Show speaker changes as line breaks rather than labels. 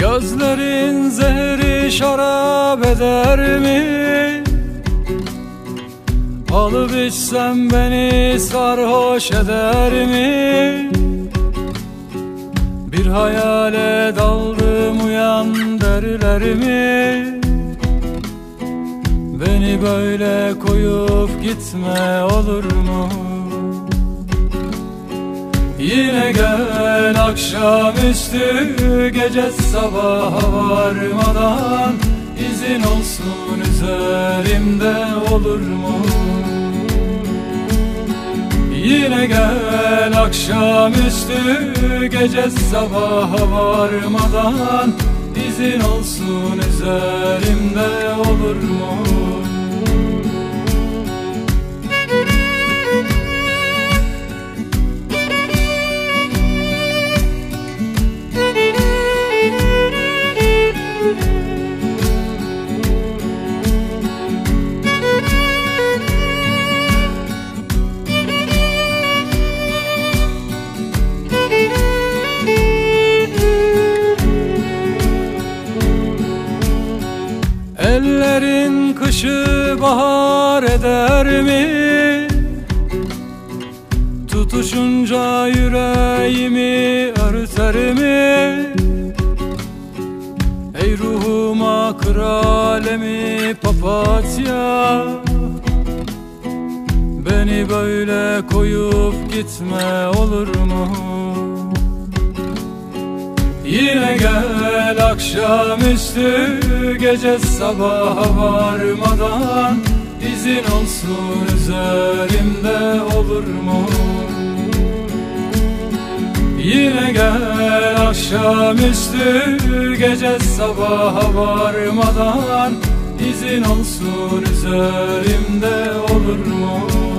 Sözlerin zehri şarap eder mi? Alıp içsem beni sarhoş eder mi? Bir hayale daldım uyan derler mi? Beni böyle koyup gitme olur mu? Yine gel akşamüstü gece sabaha varmadan izin olsun üzerimde olur mu? Yine gel akşamüstü gece sabaha varmadan izin olsun üzerimde olur mu? Ellerin kışı bahar eder mi? Tutuşunca yüreğimi örter mi? Ey ruhuma kralemi papatya Beni böyle koyup gitme olur mu? Yine gel akşamüstü gece sabaha varmadan izin olsun üzerimde olur mu? Yine gel akşamüstü gece sabaha varmadan izin olsun üzerimde olur mu?